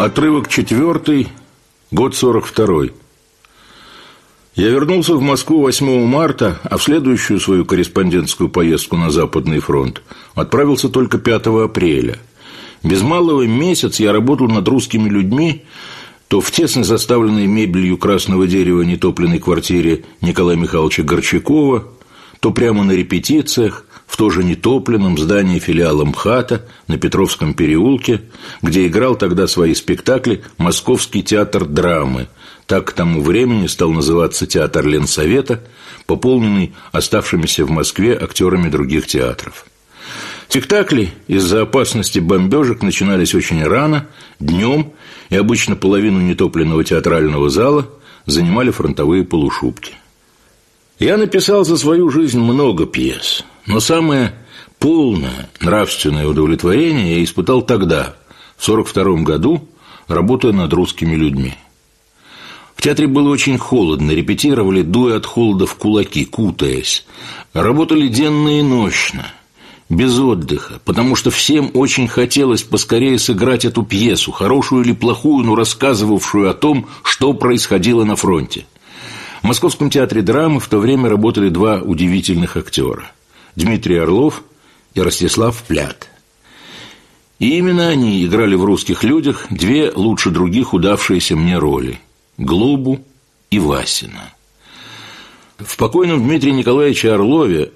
Отрывок четвертый, год сорок второй. Я вернулся в Москву 8 марта, а в следующую свою корреспондентскую поездку на Западный фронт отправился только 5 апреля. Без малого месяц я работал над русскими людьми, то в тесно заставленной мебелью красного дерева нетопленной квартире Николая Михайловича Горчакова, то прямо на репетициях, в тоже нетопленном здании филиала МХАТа на Петровском переулке, где играл тогда свои спектакли Московский театр драмы. Так к тому времени стал называться театр Ленсовета, пополненный оставшимися в Москве актерами других театров. Спектакли из-за опасности бомбежек начинались очень рано, днем, и обычно половину нетопленного театрального зала занимали фронтовые полушубки. Я написал за свою жизнь много пьес, но самое полное нравственное удовлетворение я испытал тогда, в 1942 году, работая над русскими людьми. В театре было очень холодно, репетировали, дуя от холода в кулаки, кутаясь. Работали денно и ночно, без отдыха, потому что всем очень хотелось поскорее сыграть эту пьесу, хорошую или плохую, но рассказывавшую о том, что происходило на фронте – в Московском театре драмы в то время работали два удивительных актера – Дмитрий Орлов и Ростислав Плят. И именно они играли в «Русских людях» две лучше других удавшиеся мне роли – Глобу и Васина. В покойном Дмитрии Николаевиче Орлове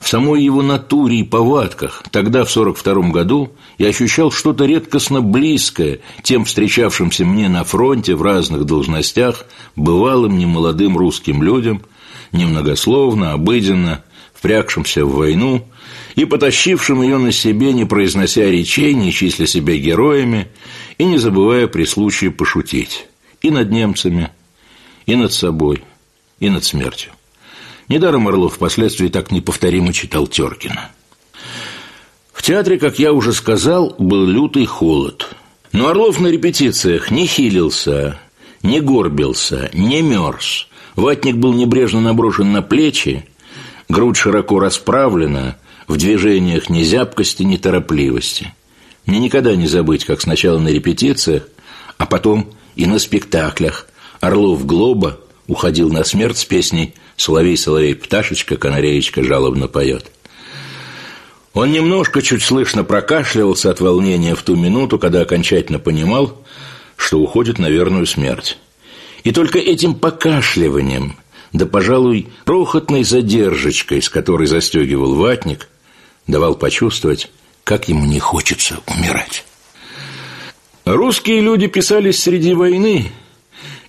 в самой его натуре и повадках тогда, в 42 году, я ощущал что-то редкостно близкое тем встречавшимся мне на фронте в разных должностях, бывалым немолодым русским людям, немногословно, обыденно, впрягшимся в войну и потащившим ее на себе, не произнося речей, не числя себя героями и не забывая при случае пошутить и над немцами, и над собой, и над смертью. Недаром Орлов впоследствии так неповторимо читал Теркина. В театре, как я уже сказал, был лютый холод. Но Орлов на репетициях не хилился, не горбился, не мерз. Ватник был небрежно наброшен на плечи, грудь широко расправлена, в движениях ни зябкости, ни торопливости. Мне никогда не забыть, как сначала на репетициях, а потом и на спектаклях Орлов Глоба уходил на смерть с песней «Соловей, соловей, пташечка, канареечка жалобно поет». Он немножко, чуть слышно прокашливался от волнения в ту минуту, когда окончательно понимал, что уходит на верную смерть. И только этим покашливанием, да, пожалуй, крохотной задержечкой, с которой застегивал ватник, давал почувствовать, как ему не хочется умирать. Русские люди писались среди войны,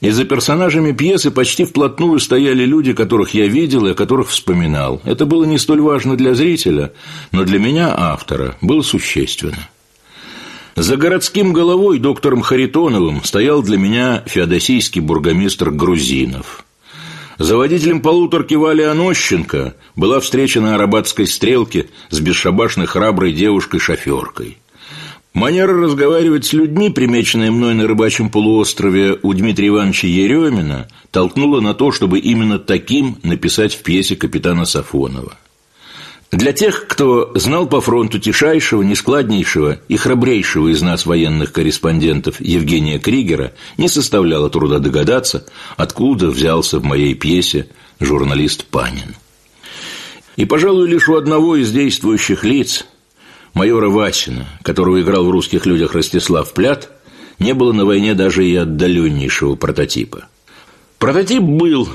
и за персонажами пьесы почти вплотную стояли люди, которых я видел и о которых вспоминал. Это было не столь важно для зрителя, но для меня, автора, было существенно. За городским головой доктором Харитоновым стоял для меня феодосийский бургомистр Грузинов. За водителем полуторки Вали Анощенко была встреча на Арабатской стрелке с бесшабашной храброй девушкой-шоферкой. Манера разговаривать с людьми, примеченная мной на рыбачьем полуострове у Дмитрия Ивановича Еремина, толкнула на то, чтобы именно таким написать в пьесе капитана Сафонова. Для тех, кто знал по фронту тишайшего, нескладнейшего и храбрейшего из нас военных корреспондентов Евгения Кригера, не составляло труда догадаться, откуда взялся в моей пьесе журналист Панин. И, пожалуй, лишь у одного из действующих лиц – майора Васина, которого играл в «Русских людях» Ростислав Плят, не было на войне даже и отдаленнейшего прототипа. Прототип был,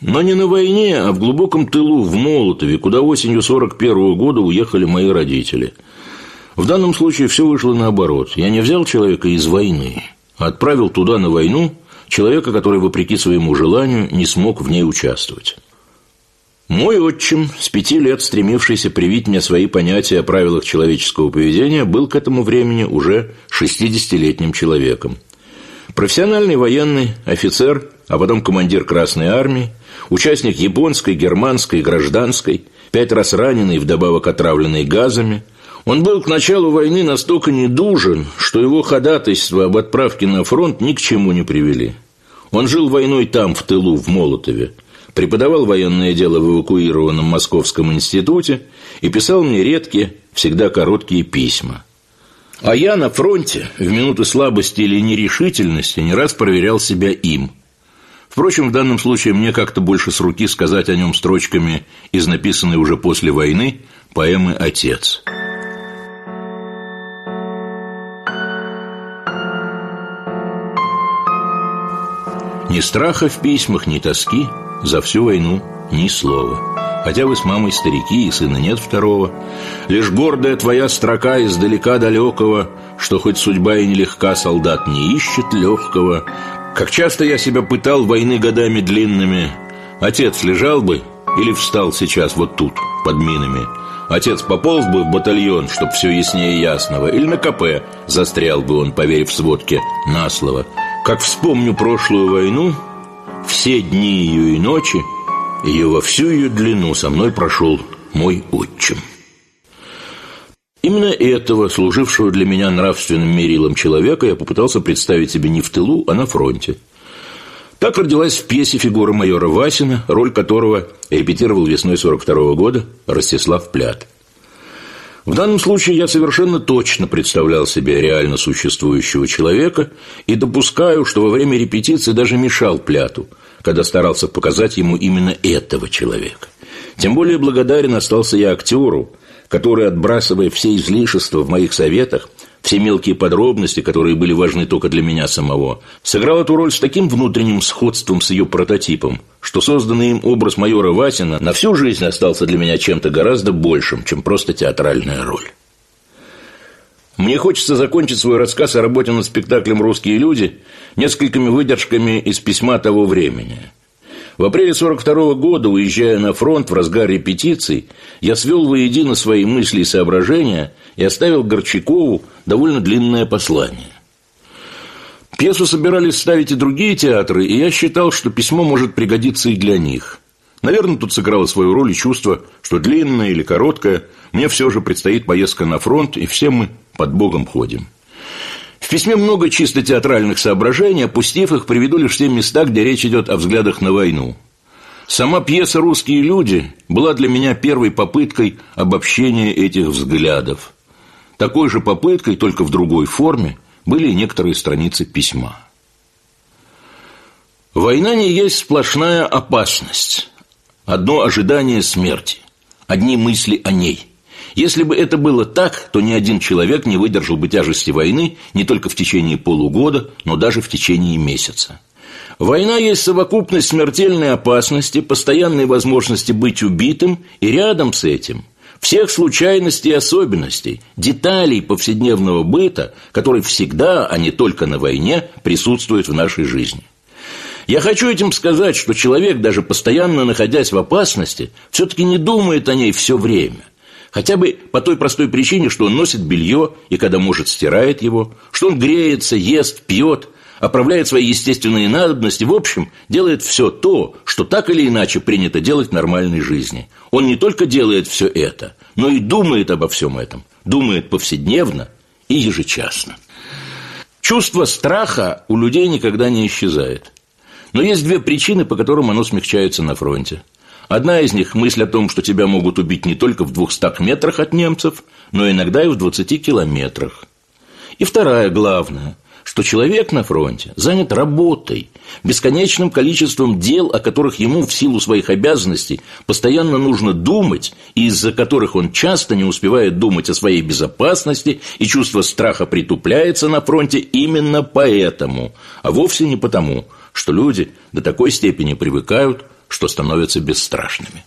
но не на войне, а в глубоком тылу, в Молотове, куда осенью 41 -го года уехали мои родители. В данном случае все вышло наоборот. Я не взял человека из войны, а отправил туда на войну человека, который, вопреки своему желанию, не смог в ней участвовать. Мой отчим, с пяти лет стремившийся привить мне свои понятия о правилах человеческого поведения, был к этому времени уже 60-летним человеком. Профессиональный военный, офицер, а потом командир Красной Армии, участник японской, германской, гражданской, пять раз раненый, вдобавок отравленный газами, он был к началу войны настолько недужен, что его ходатайство об отправке на фронт ни к чему не привели. Он жил войной там, в тылу, в Молотове, преподавал военное дело в эвакуированном Московском институте и писал мне редкие, всегда короткие письма. А я на фронте в минуты слабости или нерешительности не раз проверял себя им. Впрочем, в данном случае мне как-то больше с руки сказать о нем строчками из написанной уже после войны поэмы «Отец». Ни страха в письмах, ни тоски За всю войну ни слова Хотя вы с мамой старики, и сына нет второго Лишь гордая твоя строка издалека далекого Что хоть судьба и нелегка, солдат не ищет легкого Как часто я себя пытал войны годами длинными. Отец лежал бы или встал сейчас вот тут, под минами. Отец пополз бы в батальон, чтоб все яснее ясного Или на КП застрял бы он, поверив сводке на слово. Как вспомню прошлую войну, все дни ее и ночи, ее во всю ее длину со мной прошел мой отчим. Именно этого, служившего для меня нравственным мерилом человека, я попытался представить себе не в тылу, а на фронте. Так родилась в пьесе фигура майора Васина, роль которого репетировал весной 42 -го года Ростислав Плят – в данном случае я совершенно точно представлял себе реально существующего человека и допускаю, что во время репетиции даже мешал Пляту, когда старался показать ему именно этого человека. Тем более благодарен остался я актеру, который, отбрасывая все излишества в моих советах, все мелкие подробности, которые были важны только для меня самого, сыграл эту роль с таким внутренним сходством с ее прототипом, что созданный им образ майора Васина на всю жизнь остался для меня чем-то гораздо большим, чем просто театральная роль. Мне хочется закончить свой рассказ о работе над спектаклем «Русские люди» несколькими выдержками из письма того времени – в апреле 42 -го года, уезжая на фронт в разгар репетиций, я свел воедино свои мысли и соображения и оставил Горчакову довольно длинное послание. Пьесу собирались ставить и другие театры, и я считал, что письмо может пригодиться и для них. Наверное, тут сыграло свою роль и чувство, что длинное или короткое, мне все же предстоит поездка на фронт, и все мы под Богом ходим. Письме много чисто театральных соображений, опустив их, приведу лишь те места, где речь идет о взглядах на войну. Сама пьеса «Русские люди» была для меня первой попыткой обобщения этих взглядов. Такой же попыткой, только в другой форме, были и некоторые страницы письма. Война не есть сплошная опасность. Одно ожидание смерти, одни мысли о ней – если бы это было так, то ни один человек не выдержал бы тяжести войны не только в течение полугода, но даже в течение месяца. Война есть совокупность смертельной опасности, постоянной возможности быть убитым и рядом с этим всех случайностей и особенностей, деталей повседневного быта, который всегда, а не только на войне, присутствует в нашей жизни. Я хочу этим сказать, что человек, даже постоянно находясь в опасности, все-таки не думает о ней все время. Хотя бы по той простой причине, что он носит белье и, когда может, стирает его, что он греется, ест, пьет, оправляет свои естественные надобности, в общем, делает все то, что так или иначе принято делать в нормальной жизни. Он не только делает все это, но и думает обо всем этом, думает повседневно и ежечасно. Чувство страха у людей никогда не исчезает. Но есть две причины, по которым оно смягчается на фронте – Одна из них – мысль о том, что тебя могут убить не только в двухстах метрах от немцев, но иногда и в двадцати километрах. И вторая, главная, что человек на фронте занят работой, бесконечным количеством дел, о которых ему в силу своих обязанностей постоянно нужно думать, и из-за которых он часто не успевает думать о своей безопасности, и чувство страха притупляется на фронте именно поэтому, а вовсе не потому, что люди до такой степени привыкают что становятся бесстрашными.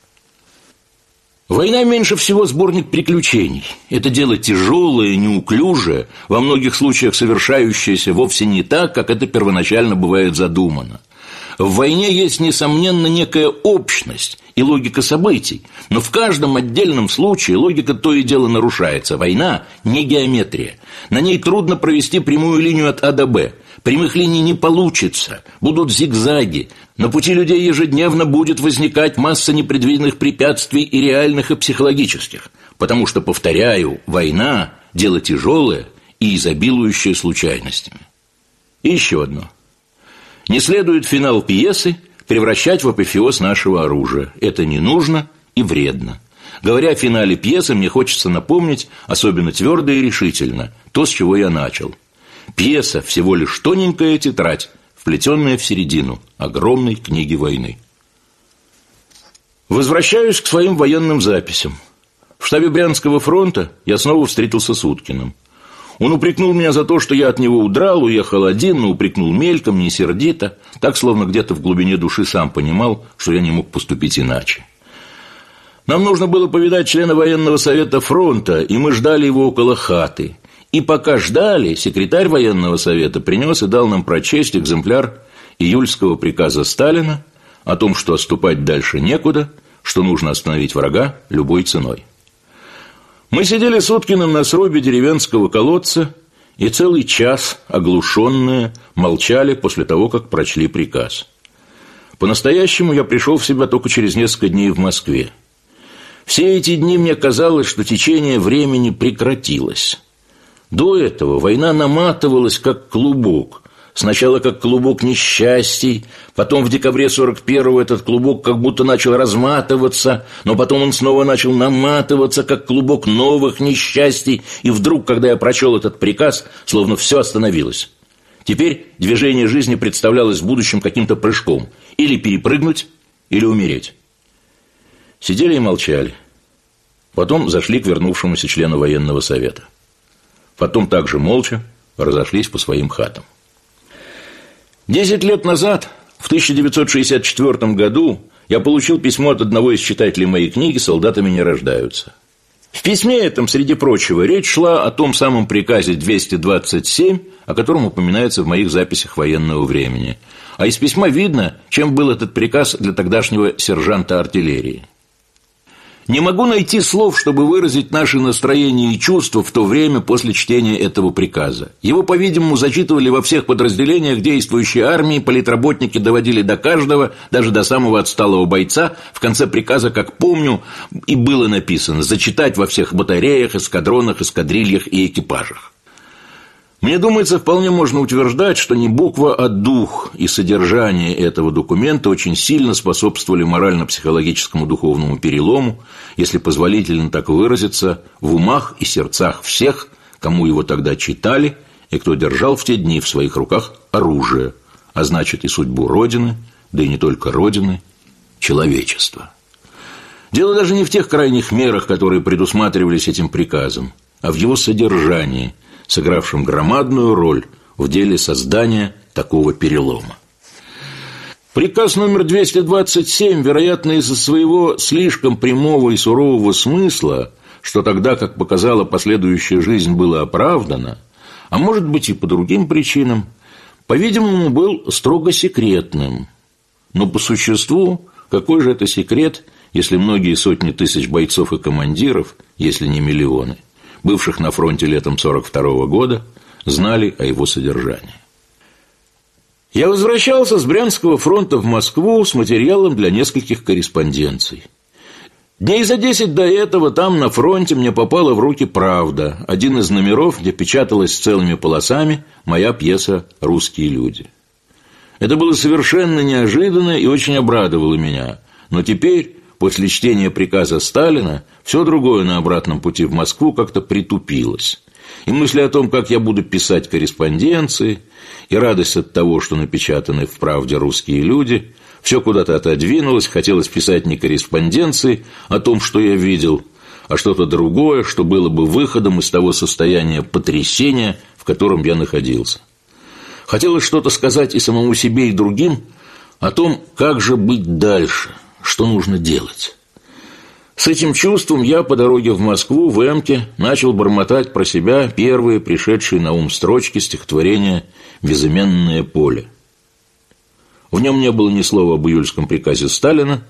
Война меньше всего сборник приключений. Это дело тяжелое, неуклюжее, во многих случаях совершающееся вовсе не так, как это первоначально бывает задумано. В войне есть, несомненно, некая общность и логика событий, но в каждом отдельном случае логика то и дело нарушается. Война – не геометрия. На ней трудно провести прямую линию от А до Б. Прямых линий не получится, будут зигзаги. На пути людей ежедневно будет возникать масса непредвиденных препятствий и реальных, и психологических. Потому что, повторяю, война – дело тяжелое и изобилующее случайностями. И еще одно. Не следует финал пьесы превращать в апофеоз нашего оружия. Это не нужно и вредно. Говоря о финале пьесы, мне хочется напомнить, особенно твердо и решительно, то, с чего я начал. Пьеса – всего лишь тоненькая тетрадь, вплетенная в середину огромной книги войны. Возвращаюсь к своим военным записям. В штабе Брянского фронта я снова встретился с Уткиным. Он упрекнул меня за то, что я от него удрал, уехал один, но упрекнул мельком, не сердито, так, словно где-то в глубине души сам понимал, что я не мог поступить иначе. Нам нужно было повидать члена военного совета фронта, и мы ждали его около хаты. И пока ждали, секретарь военного совета принес и дал нам прочесть экземпляр июльского приказа Сталина о том, что отступать дальше некуда, что нужно остановить врага любой ценой. Мы сидели с Уткиным на срубе деревенского колодца и целый час, оглушенные, молчали после того, как прочли приказ. По-настоящему я пришел в себя только через несколько дней в Москве. Все эти дни мне казалось, что течение времени прекратилось. До этого война наматывалась, как клубок. Сначала как клубок несчастий, потом в декабре 41-го этот клубок как будто начал разматываться, но потом он снова начал наматываться, как клубок новых несчастий, и вдруг, когда я прочел этот приказ, словно все остановилось. Теперь движение жизни представлялось в будущем каким-то прыжком. Или перепрыгнуть, или умереть. Сидели и молчали. Потом зашли к вернувшемуся члену военного совета. Потом также молча разошлись по своим хатам. Десять лет назад, в 1964 году, я получил письмо от одного из читателей моей книги «Солдатами не рождаются». В письме этом, среди прочего, речь шла о том самом приказе 227, о котором упоминается в моих записях военного времени. А из письма видно, чем был этот приказ для тогдашнего сержанта артиллерии. Не могу найти слов, чтобы выразить наши настроения и чувства в то время после чтения этого приказа. Его, по-видимому, зачитывали во всех подразделениях действующей армии, политработники доводили до каждого, даже до самого отсталого бойца. В конце приказа, как помню, и было написано «зачитать во всех батареях, эскадронах, эскадрильях и экипажах». Мне думается, вполне можно утверждать, что не буква, а дух и содержание этого документа очень сильно способствовали морально-психологическому духовному перелому, если позволительно так выразиться, в умах и сердцах всех, кому его тогда читали и кто держал в те дни в своих руках оружие, а значит и судьбу Родины, да и не только Родины, человечества. Дело даже не в тех крайних мерах, которые предусматривались этим приказом, а в его содержании – сыгравшим громадную роль в деле создания такого перелома. Приказ номер 227, вероятно, из-за своего слишком прямого и сурового смысла, что тогда, как показала последующая жизнь, было оправдано, а может быть и по другим причинам, по-видимому, был строго секретным. Но по существу, какой же это секрет, если многие сотни тысяч бойцов и командиров, если не миллионы – бывших на фронте летом 42 года, знали о его содержании. Я возвращался с Брянского фронта в Москву с материалом для нескольких корреспонденций. Дней за десять до этого там, на фронте, мне попала в руки «Правда», один из номеров, где печаталась целыми полосами моя пьеса «Русские люди». Это было совершенно неожиданно и очень обрадовало меня. Но теперь, После чтения приказа Сталина все другое на обратном пути в Москву как-то притупилось. И мысли о том, как я буду писать корреспонденции, и радость от того, что напечатаны в «Правде» русские люди, все куда-то отодвинулось, хотелось писать не корреспонденции о том, что я видел, а что-то другое, что было бы выходом из того состояния потрясения, в котором я находился. Хотелось что-то сказать и самому себе, и другим о том, как же быть дальше – что нужно делать. С этим чувством я по дороге в Москву в Эмке начал бормотать про себя первые пришедшие на ум строчки стихотворения «Безыменное поле». В нем не было ни слова об июльском приказе Сталина,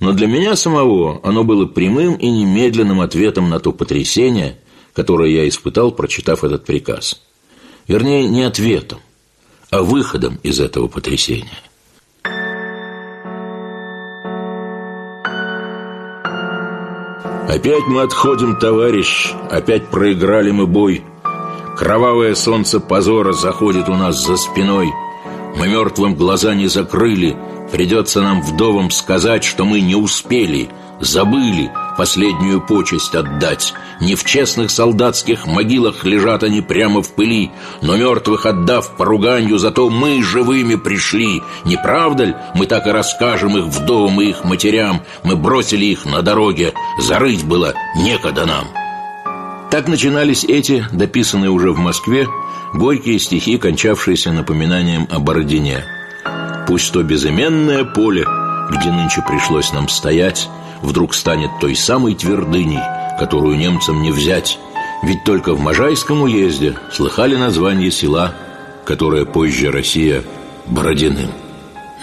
но для меня самого оно было прямым и немедленным ответом на то потрясение, которое я испытал, прочитав этот приказ. Вернее, не ответом, а выходом из этого потрясения. Опять мы отходим, товарищ, опять проиграли мы бой. Кровавое солнце позора заходит у нас за спиной. Мы мертвым глаза не закрыли, Придется нам вдовам сказать, что мы не успели, забыли последнюю почесть отдать. Не в честных солдатских могилах лежат они прямо в пыли, но мертвых отдав поруганью, зато мы живыми пришли. Не правда ли? Мы так и расскажем их вдовам и их матерям. Мы бросили их на дороге, зарыть было некогда нам. Так начинались эти, дописанные уже в Москве, горькие стихи, кончавшиеся напоминанием о Бородине. Пусть то безыменное поле, где нынче пришлось нам стоять, вдруг станет той самой твердыней, которую немцам не взять. Ведь только в Можайском уезде слыхали название села, которое позже Россия Бородиным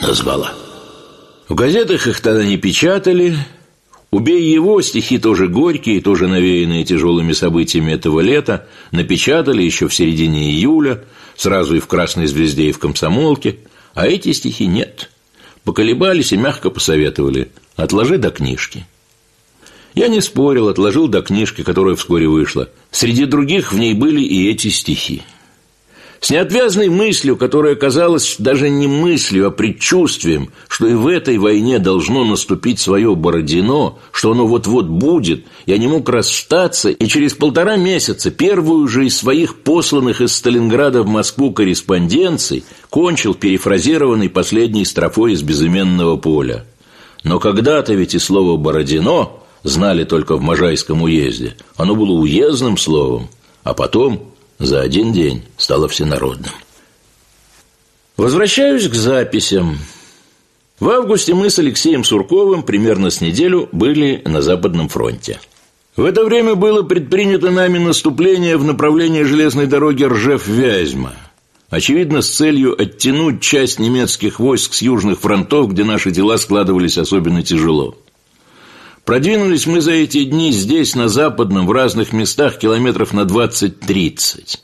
назвала. В газетах их тогда не печатали. «Убей его» стихи тоже горькие, тоже навеянные тяжелыми событиями этого лета, напечатали еще в середине июля, сразу и в «Красной звезде», и в «Комсомолке». А эти стихи нет. Поколебались и мягко посоветовали «отложи до книжки». Я не спорил, отложил до книжки, которая вскоре вышла. Среди других в ней были и эти стихи. С неотвязной мыслью, которая казалась даже не мыслью, а предчувствием, что и в этой войне должно наступить свое Бородино, что оно вот-вот будет, я не мог расстаться, и через полтора месяца первую же из своих посланных из Сталинграда в Москву корреспонденций кончил перефразированный последней строфой из безыменного поля. Но когда-то ведь и слово «Бородино» знали только в Можайском уезде. Оно было уездным словом, а потом за один день стало всенародным. Возвращаюсь к записям. В августе мы с Алексеем Сурковым примерно с неделю были на Западном фронте. В это время было предпринято нами наступление в направлении железной дороги Ржев-Вязьма. Очевидно, с целью оттянуть часть немецких войск с южных фронтов, где наши дела складывались особенно тяжело. Продвинулись мы за эти дни здесь, на Западном, в разных местах километров на 20-30.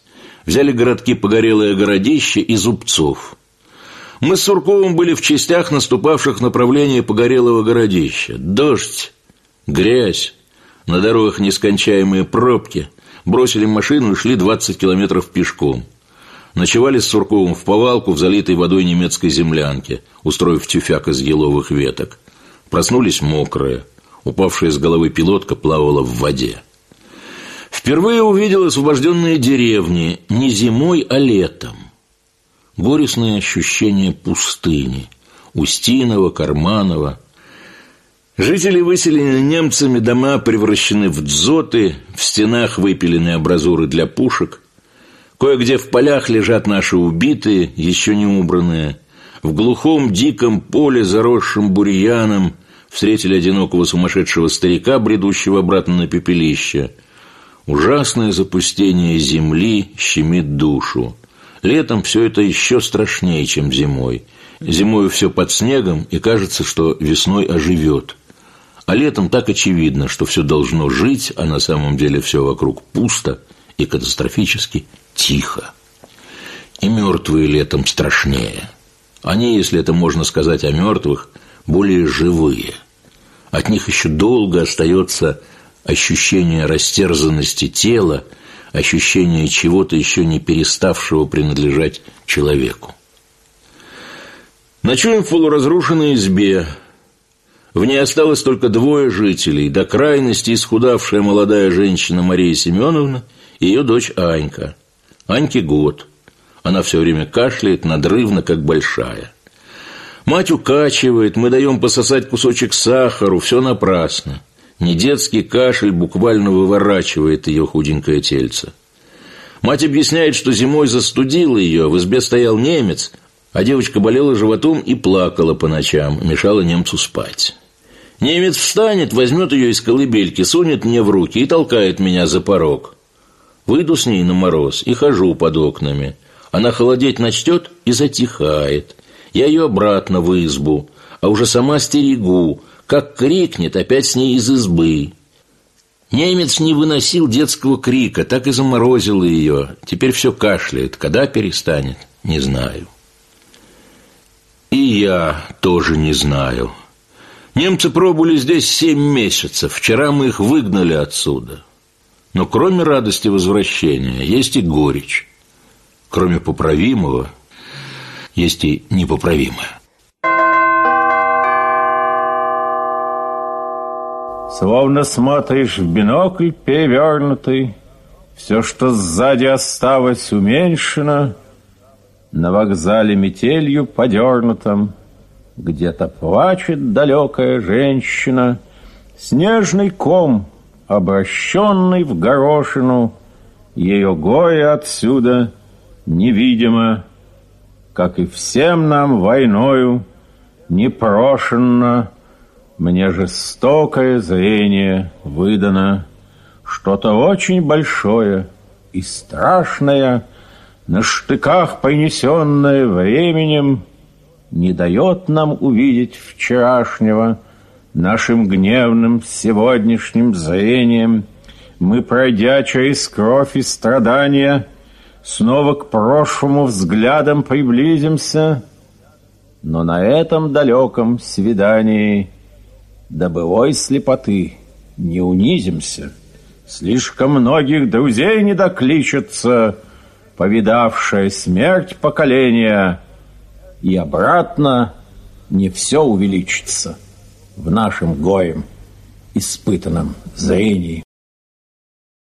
Взяли городки Погорелое Городище и Зубцов. Мы с Сурковым были в частях, наступавших в направлении Погорелого Городища. Дождь, грязь, на дорогах нескончаемые пробки. Бросили машину и шли 20 километров пешком. Ночевали с Сурковым в повалку в залитой водой немецкой землянке, устроив тюфяк из еловых веток. Проснулись мокрые – Упавшая с головы пилотка плавала в воде. Впервые увидел освобожденные деревни не зимой, а летом. Горестное ощущение пустыни. Устинова, Карманова. Жители выселены немцами, дома превращены в дзоты, в стенах выпилены абразуры для пушек. Кое-где в полях лежат наши убитые, еще не убранные. В глухом диком поле, заросшем бурьяном – встретили одинокого сумасшедшего старика, бредущего обратно на пепелище. Ужасное запустение земли щемит душу. Летом все это еще страшнее, чем зимой. Зимой все под снегом, и кажется, что весной оживет. А летом так очевидно, что все должно жить, а на самом деле все вокруг пусто и катастрофически тихо. И мертвые летом страшнее. Они, если это можно сказать о мертвых, более живые – от них еще долго остается ощущение растерзанности тела, ощущение чего-то еще не переставшего принадлежать человеку. Ночуем в полуразрушенной избе. В ней осталось только двое жителей, до крайности исхудавшая молодая женщина Мария Семеновна и ее дочь Анька. Аньке год. Она все время кашляет, надрывно, как большая. Мать укачивает, мы даем пососать кусочек сахару, все напрасно. Не детский кашель буквально выворачивает ее худенькое тельце. Мать объясняет, что зимой застудила ее, в избе стоял немец, а девочка болела животом и плакала по ночам, мешала немцу спать. Немец встанет, возьмет ее из колыбельки, сунет мне в руки и толкает меня за порог. Выйду с ней на мороз и хожу под окнами. Она холодеть начнет и затихает. Я ее обратно в избу, а уже сама стерегу, как крикнет опять с ней из избы. Немец не выносил детского крика, так и заморозил ее. Теперь все кашляет. Когда перестанет, не знаю. И я тоже не знаю. Немцы пробыли здесь семь месяцев. Вчера мы их выгнали отсюда. Но кроме радости возвращения есть и горечь. Кроме поправимого – есть и непоправимое. Словно смотришь в бинокль перевернутый, Все, что сзади осталось, уменьшено, На вокзале метелью подернутом, Где-то плачет далекая женщина, Снежный ком, обращенный в горошину, Ее горе отсюда невидимо — как и всем нам войною непрошенно мне жестокое зрение выдано, Что-то очень большое и страшное, На штыках принесенное временем, Не дает нам увидеть вчерашнего Нашим гневным сегодняшним зрением. Мы, пройдя через кровь и страдания, Снова к прошлому взглядом приблизимся, Но на этом далеком свидании — до былой слепоты не унизимся. Слишком многих друзей не докличется, повидавшая смерть поколения, и обратно не все увеличится в нашем гоем испытанном зрении.